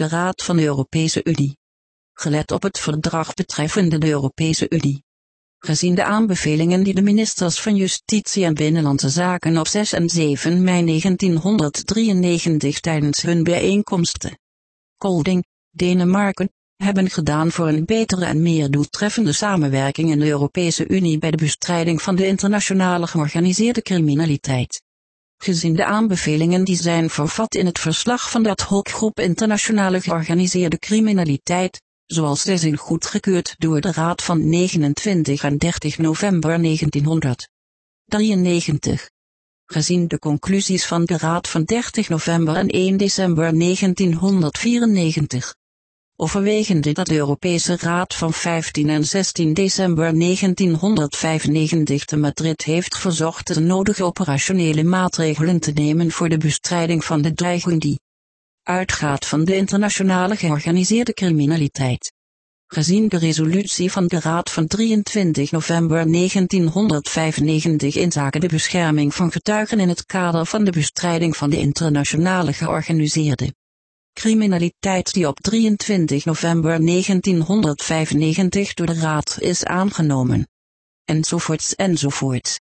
De Raad van de Europese Unie. Gelet op het verdrag betreffende de Europese Unie. Gezien de aanbevelingen die de ministers van Justitie en Binnenlandse Zaken op 6 en 7 mei 1993 tijdens hun bijeenkomsten. Kolding, Denemarken, hebben gedaan voor een betere en meer doeltreffende samenwerking in de Europese Unie bij de bestrijding van de internationale georganiseerde criminaliteit. Gezien de aanbevelingen die zijn vervat in het verslag van de ad hoc groep internationale georganiseerde criminaliteit, zoals zij zijn goedgekeurd door de Raad van 29 en 30 november 1993. Gezien de conclusies van de Raad van 30 november en 1 december 1994 overwegende dat de Europese Raad van 15 en 16 december 1995 te Madrid heeft verzocht de nodige operationele maatregelen te nemen voor de bestrijding van de dreiging die uitgaat van de internationale georganiseerde criminaliteit. Gezien de resolutie van de Raad van 23 november 1995 in zaken de bescherming van getuigen in het kader van de bestrijding van de internationale georganiseerde criminaliteit die op 23 november 1995 door de Raad is aangenomen. Enzovoorts enzovoorts.